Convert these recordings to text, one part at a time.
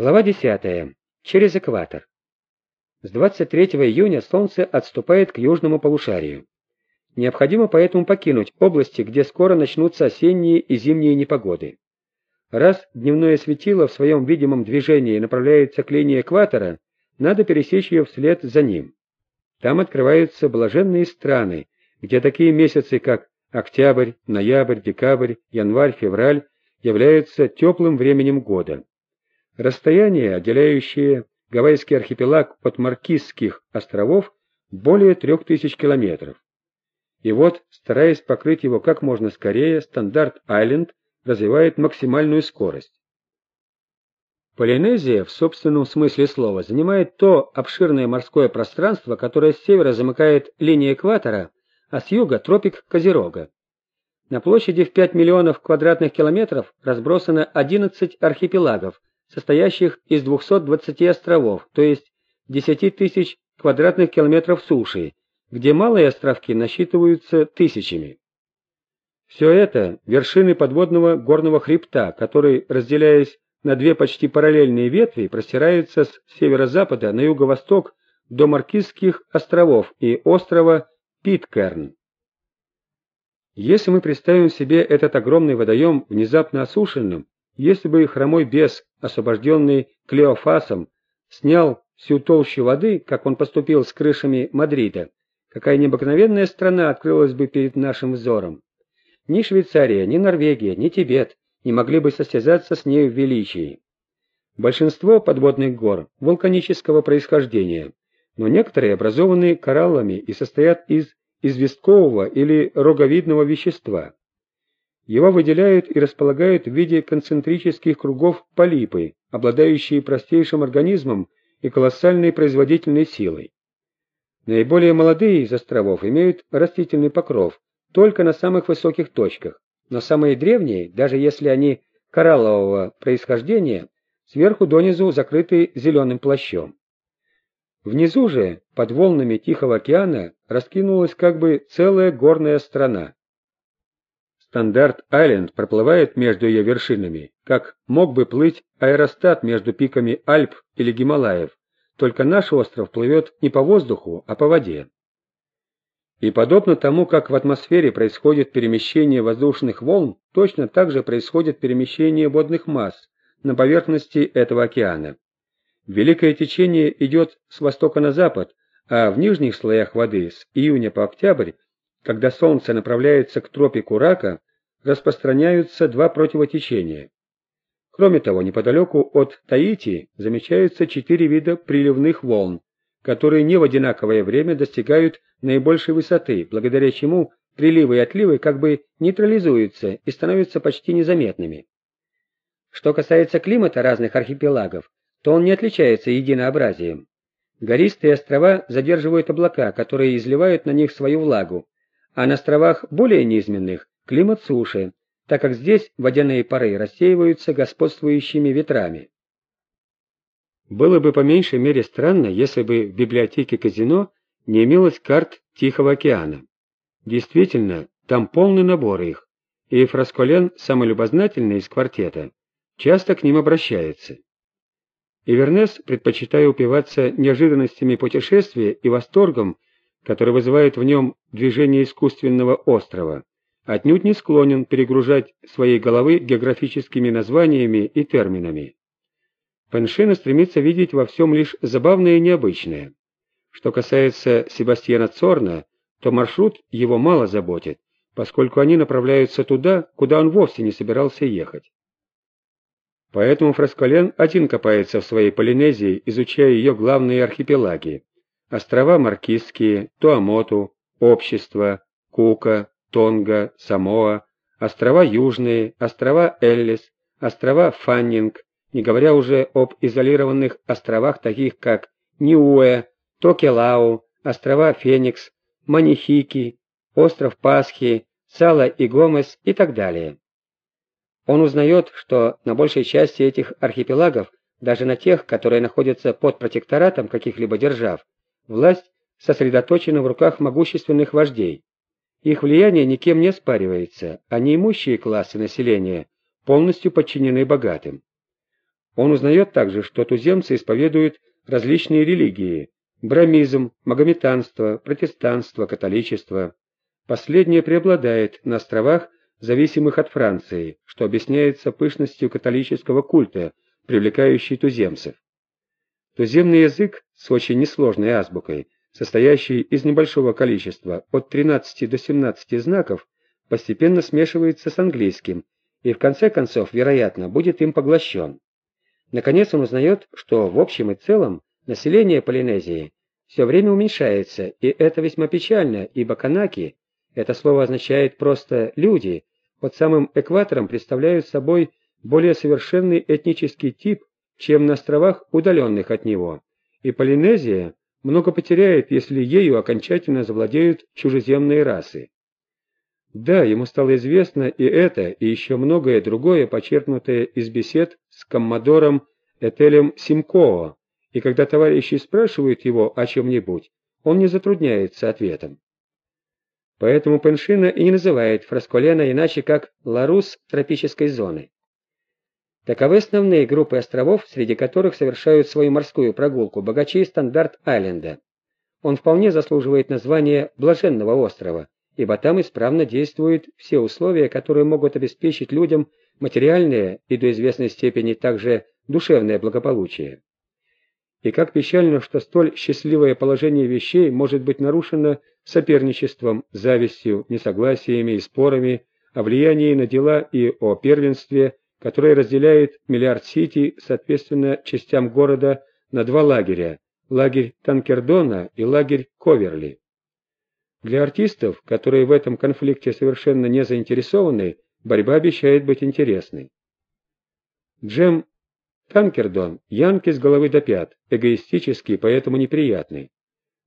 Глава 10. Через экватор. С 23 июня Солнце отступает к южному полушарию. Необходимо поэтому покинуть области, где скоро начнутся осенние и зимние непогоды. Раз дневное светило в своем видимом движении направляется к линии экватора, надо пересечь ее вслед за ним. Там открываются блаженные страны, где такие месяцы, как октябрь, ноябрь, декабрь, январь, февраль, являются теплым временем года. Расстояние, отделяющее Гавайский архипелаг от Маркизских островов, более трех тысяч километров. И вот, стараясь покрыть его как можно скорее, Стандарт-Айленд развивает максимальную скорость. Полинезия, в собственном смысле слова, занимает то обширное морское пространство, которое с севера замыкает линия экватора, а с юга – тропик Козерога. На площади в 5 миллионов квадратных километров разбросано 11 архипелагов, состоящих из 220 островов, то есть 10 тысяч квадратных километров суши, где малые островки насчитываются тысячами. Все это – вершины подводного горного хребта, который, разделяясь на две почти параллельные ветви, простирается с северо-запада на юго-восток до Маркизских островов и острова Питкерн. Если мы представим себе этот огромный водоем внезапно осушенным, если бы хромой бес, освобожденный Клеофасом, снял всю толщу воды, как он поступил с крышами Мадрида, какая необыкновенная страна открылась бы перед нашим взором. Ни Швейцария, ни Норвегия, ни Тибет не могли бы состязаться с ней в величии. Большинство подводных гор вулканического происхождения, но некоторые образованы кораллами и состоят из известкового или роговидного вещества. Его выделяют и располагают в виде концентрических кругов полипы, обладающие простейшим организмом и колоссальной производительной силой. Наиболее молодые из островов имеют растительный покров только на самых высоких точках, но самые древние, даже если они кораллового происхождения, сверху донизу закрыты зеленым плащом. Внизу же, под волнами Тихого океана, раскинулась как бы целая горная страна. Стандарт-Айленд проплывает между ее вершинами, как мог бы плыть аэростат между пиками Альп или Гималаев, только наш остров плывет не по воздуху, а по воде. И подобно тому, как в атмосфере происходит перемещение воздушных волн, точно так же происходит перемещение водных масс на поверхности этого океана. Великое течение идет с востока на запад, а в нижних слоях воды с июня по октябрь когда Солнце направляется к тропику Рака, распространяются два противотечения. Кроме того, неподалеку от Таити замечаются четыре вида приливных волн, которые не в одинаковое время достигают наибольшей высоты, благодаря чему приливы и отливы как бы нейтрализуются и становятся почти незаметными. Что касается климата разных архипелагов, то он не отличается единообразием. Гористые острова задерживают облака, которые изливают на них свою влагу, а на островах более низменных климат суше, так как здесь водяные пары рассеиваются господствующими ветрами. Было бы по меньшей мере странно, если бы в библиотеке казино не имелось карт Тихого океана. Действительно, там полный набор их, и Фрасколен, самый любознательный из квартета, часто к ним обращается. Ивернес, предпочитая упиваться неожиданностями путешествия и восторгом который вызывает в нем движение искусственного острова, отнюдь не склонен перегружать своей головы географическими названиями и терминами. Пеншина стремится видеть во всем лишь забавное и необычное. Что касается Себастьяна Цорна, то маршрут его мало заботит, поскольку они направляются туда, куда он вовсе не собирался ехать. Поэтому Фрасколен один копается в своей Полинезии, изучая ее главные архипелаги острова Маркизские, Туамоту, Общество, Кука, Тонга, Самоа, острова Южные, острова Эллис, острова Фаннинг, не говоря уже об изолированных островах, таких как Ниуэ, Токелау, острова Феникс, Манихики, остров Пасхи, Сала и Гомес и так далее. Он узнает, что на большей части этих архипелагов, даже на тех, которые находятся под протекторатом каких-либо держав, Власть сосредоточена в руках могущественных вождей. Их влияние никем не оспаривается, а неимущие классы населения полностью подчинены богатым. Он узнает также, что туземцы исповедуют различные религии – брамизм, магометанство, протестанство, католичество. Последнее преобладает на островах, зависимых от Франции, что объясняется пышностью католического культа, привлекающей туземцев. Туземный язык с очень несложной азбукой, состоящий из небольшого количества от 13 до 17 знаков, постепенно смешивается с английским и в конце концов, вероятно, будет им поглощен. Наконец он узнает, что в общем и целом население Полинезии все время уменьшается, и это весьма печально, ибо канаки, это слово означает просто «люди», под самым экватором представляют собой более совершенный этнический тип, чем на островах, удаленных от него, и Полинезия много потеряет, если ею окончательно завладеют чужеземные расы. Да, ему стало известно и это, и еще многое другое, почерпнутое из бесед с коммодором Этелем Симкоо, и когда товарищи спрашивают его о чем-нибудь, он не затрудняется ответом. Поэтому Пеншина и не называет Фрасколена иначе как Ларус тропической зоны. Таковы основные группы островов, среди которых совершают свою морскую прогулку богачи Стандарт-Айленда. Он вполне заслуживает названия Блаженного острова, ибо там исправно действуют все условия, которые могут обеспечить людям материальное и до известной степени также душевное благополучие. И как печально, что столь счастливое положение вещей может быть нарушено соперничеством, завистью, несогласиями и спорами о влиянии на дела и о первенстве, которое разделяет Миллиард-Сити, соответственно, частям города на два лагеря – лагерь Танкердона и лагерь Коверли. Для артистов, которые в этом конфликте совершенно не заинтересованы, борьба обещает быть интересной. Джем Танкердон – янки с головы до пят, эгоистический, поэтому неприятный.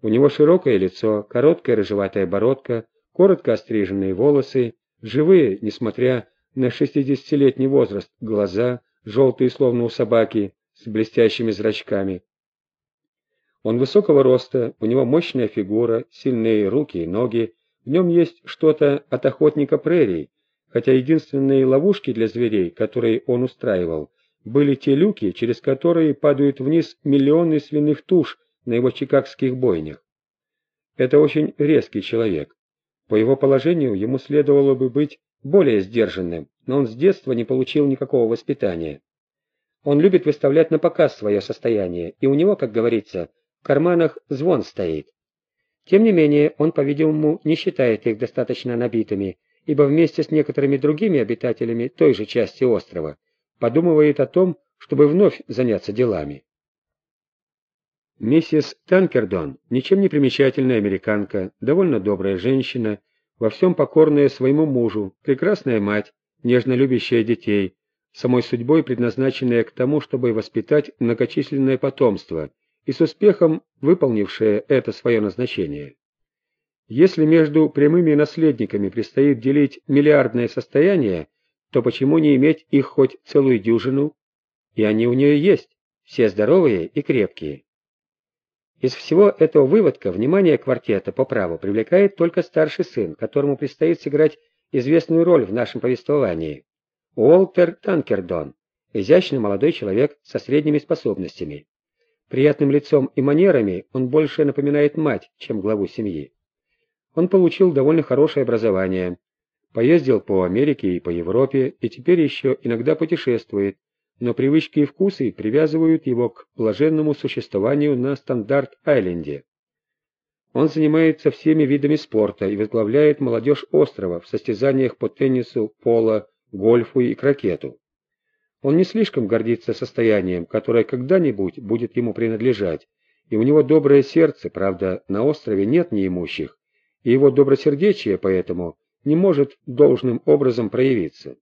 У него широкое лицо, короткая рыжеватая бородка, коротко остриженные волосы, живые, несмотря на шестидесятилетний возраст, глаза, желтые словно у собаки, с блестящими зрачками. Он высокого роста, у него мощная фигура, сильные руки и ноги, в нем есть что-то от охотника прерий, хотя единственные ловушки для зверей, которые он устраивал, были те люки, через которые падают вниз миллионы свиных туш на его чикагских бойнях. Это очень резкий человек. По его положению ему следовало бы быть более сдержанным, но он с детства не получил никакого воспитания. Он любит выставлять на показ свое состояние, и у него, как говорится, в карманах звон стоит. Тем не менее, он, по-видимому, не считает их достаточно набитыми, ибо вместе с некоторыми другими обитателями той же части острова подумывает о том, чтобы вновь заняться делами. Миссис Танкердон, ничем не примечательная американка, довольно добрая женщина, во всем покорная своему мужу, прекрасная мать, нежно любящая детей, самой судьбой предназначенная к тому, чтобы воспитать многочисленное потомство, и с успехом выполнившая это свое назначение. Если между прямыми наследниками предстоит делить миллиардное состояние, то почему не иметь их хоть целую дюжину? И они у нее есть, все здоровые и крепкие. Из всего этого выводка внимание квартета по праву привлекает только старший сын, которому предстоит сыграть известную роль в нашем повествовании. Уолтер Танкердон, изящный молодой человек со средними способностями. Приятным лицом и манерами он больше напоминает мать, чем главу семьи. Он получил довольно хорошее образование, поездил по Америке и по Европе, и теперь еще иногда путешествует, но привычки и вкусы привязывают его к блаженному существованию на Стандарт-Айленде. Он занимается всеми видами спорта и возглавляет молодежь острова в состязаниях по теннису, поло, гольфу и крокету. Он не слишком гордится состоянием, которое когда-нибудь будет ему принадлежать, и у него доброе сердце, правда, на острове нет неимущих, и его добросердечие поэтому не может должным образом проявиться.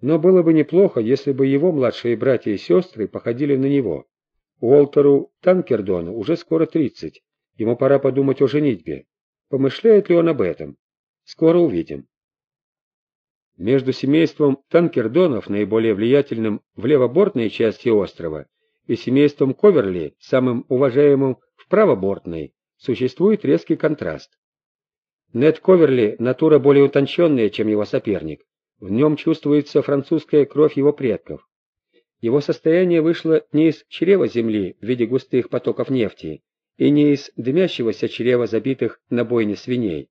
Но было бы неплохо, если бы его младшие братья и сестры походили на него. Уолтеру Танкердону уже скоро тридцать. Ему пора подумать о женитьбе. Помышляет ли он об этом? Скоро увидим. Между семейством Танкердонов, наиболее влиятельным в левобортной части острова, и семейством Коверли, самым уважаемым в правобортной, существует резкий контраст. Нед Коверли – натура более утонченная, чем его соперник. В нем чувствуется французская кровь его предков. Его состояние вышло не из чрева земли в виде густых потоков нефти и не из дымящегося чрева забитых на бойне свиней.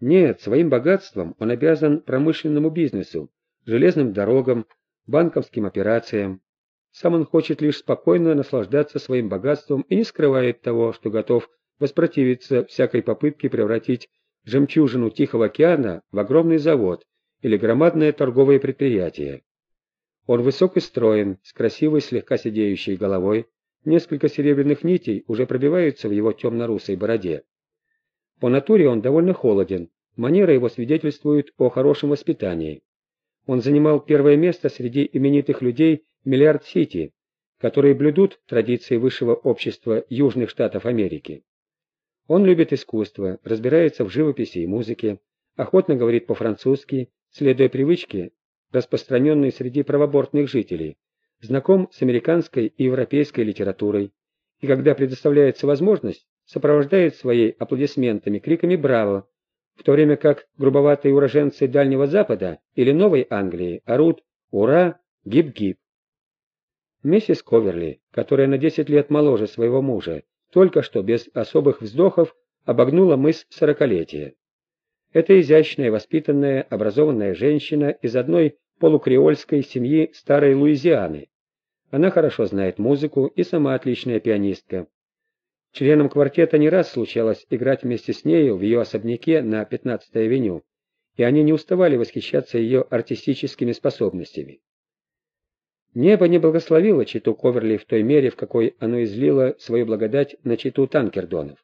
Нет, своим богатством он обязан промышленному бизнесу, железным дорогам, банковским операциям. Сам он хочет лишь спокойно наслаждаться своим богатством и не скрывает того, что готов воспротивиться всякой попытке превратить жемчужину Тихого океана в огромный завод или громадное торговое предприятие. Он высок и строен, с красивой слегка сидеющей головой, несколько серебряных нитей уже пробиваются в его темно-русой бороде. По натуре он довольно холоден, манеры его свидетельствуют о хорошем воспитании. Он занимал первое место среди именитых людей Миллиард-Сити, которые блюдут традиции высшего общества Южных Штатов Америки. Он любит искусство, разбирается в живописи и музыке, охотно говорит по-французски, следуя привычке, распространенной среди правобортных жителей, знаком с американской и европейской литературой, и когда предоставляется возможность, сопровождает своей аплодисментами криками «Браво!», в то время как грубоватые уроженцы Дальнего Запада или Новой Англии орут «Ура! Гип-гип!». Миссис Коверли, которая на 10 лет моложе своего мужа, только что без особых вздохов обогнула мыс сорокалетия. Это изящная, воспитанная, образованная женщина из одной полукреольской семьи старой Луизианы. Она хорошо знает музыку и сама отличная пианистка. Членам квартета не раз случалось играть вместе с нею в ее особняке на 15-й авеню, и они не уставали восхищаться ее артистическими способностями. Небо не благословило читу Коверли в той мере, в какой оно излило свою благодать на читу Танкердонов.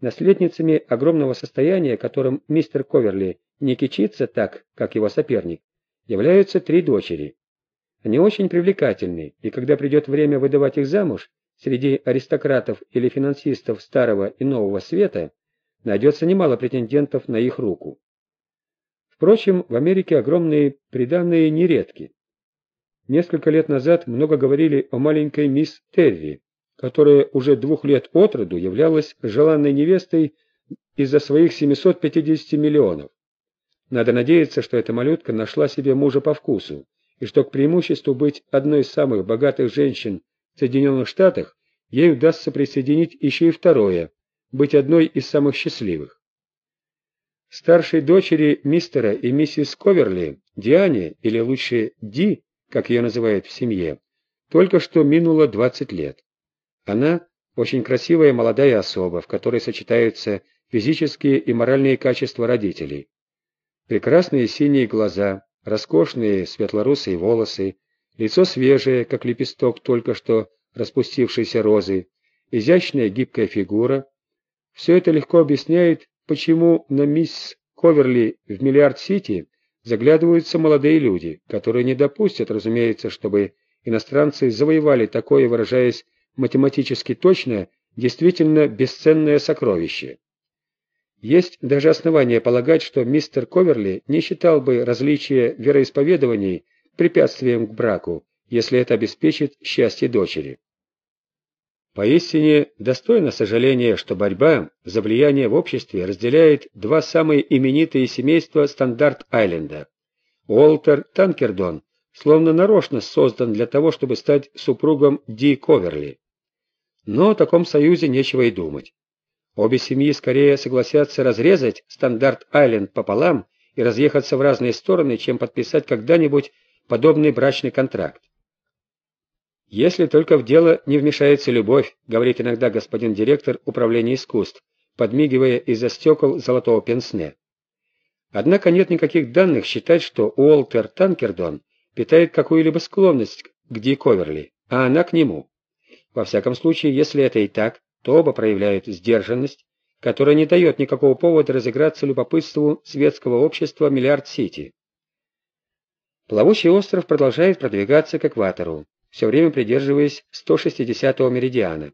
Наследницами огромного состояния, которым мистер Коверли не кичится так, как его соперник, являются три дочери. Они очень привлекательны, и когда придет время выдавать их замуж, среди аристократов или финансистов старого и нового света найдется немало претендентов на их руку. Впрочем, в Америке огромные приданные нередки. Несколько лет назад много говорили о маленькой мисс Терри, которая уже двух лет от роду являлась желанной невестой из-за своих 750 миллионов. Надо надеяться, что эта малютка нашла себе мужа по вкусу, и что к преимуществу быть одной из самых богатых женщин в Соединенных Штатах, ей удастся присоединить еще и второе – быть одной из самых счастливых. Старшей дочери мистера и миссис Коверли, Диане, или лучше Ди, как ее называют в семье, только что минуло 20 лет. Она – очень красивая молодая особа, в которой сочетаются физические и моральные качества родителей. Прекрасные синие глаза, роскошные светлорусые волосы, лицо свежее, как лепесток только что распустившейся розы, изящная гибкая фигура. Все это легко объясняет, почему на мисс Коверли в Миллиард-Сити заглядываются молодые люди, которые не допустят, разумеется, чтобы иностранцы завоевали такое, выражаясь математически точно, действительно бесценное сокровище. Есть даже основания полагать, что мистер Коверли не считал бы различие вероисповедований препятствием к браку, если это обеспечит счастье дочери. Поистине достойно сожаления, что борьба за влияние в обществе разделяет два самые именитые семейства Стандарт-Айленда. Уолтер Танкердон словно нарочно создан для того, чтобы стать супругом Ди Коверли. Но о таком союзе нечего и думать. Обе семьи скорее согласятся разрезать Стандарт-Айленд пополам и разъехаться в разные стороны, чем подписать когда-нибудь подобный брачный контракт. «Если только в дело не вмешается любовь», говорит иногда господин директор управления искусств, подмигивая из-за стекол золотого пенсне. Однако нет никаких данных считать, что Уолтер Танкердон питает какую-либо склонность к Ди Коверли, а она к нему. Во всяком случае, если это и так, то оба проявляют сдержанность, которая не дает никакого повода разыграться любопытству светского общества Миллиард-Сити. Плавучий остров продолжает продвигаться к экватору все время придерживаясь 160-го меридиана.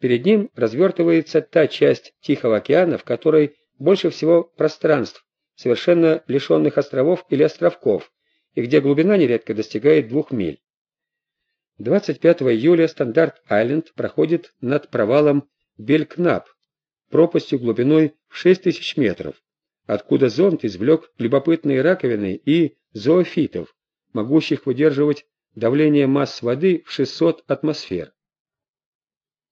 Перед ним развертывается та часть Тихого океана, в которой больше всего пространств, совершенно лишенных островов или островков, и где глубина нередко достигает двух миль. 25 июля Стандарт-Айленд проходит над провалом Белькнап, пропастью глубиной в 6000 метров, откуда зонд извлек любопытные раковины и зоофитов, могущих выдерживать давление масс воды в 600 атмосфер.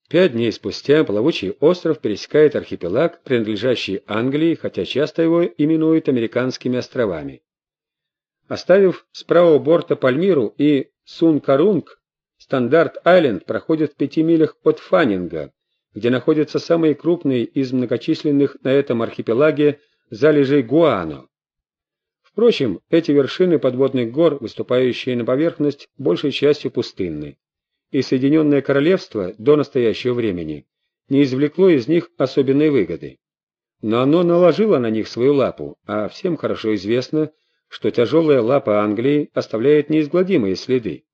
Пять дней спустя плавучий остров пересекает архипелаг, принадлежащий Англии, хотя часто его именуют американскими островами. Оставив с правого борта Пальмиру и Сун-Карунг, Стандарт-Айленд проходит в пяти милях от Фаннинга, где находятся самые крупные из многочисленных на этом архипелаге залежей гуано. Впрочем, эти вершины подводных гор, выступающие на поверхность, большей частью пустынны и Соединенное Королевство до настоящего времени не извлекло из них особенной выгоды. Но оно наложило на них свою лапу, а всем хорошо известно, что тяжелая лапа Англии оставляет неизгладимые следы.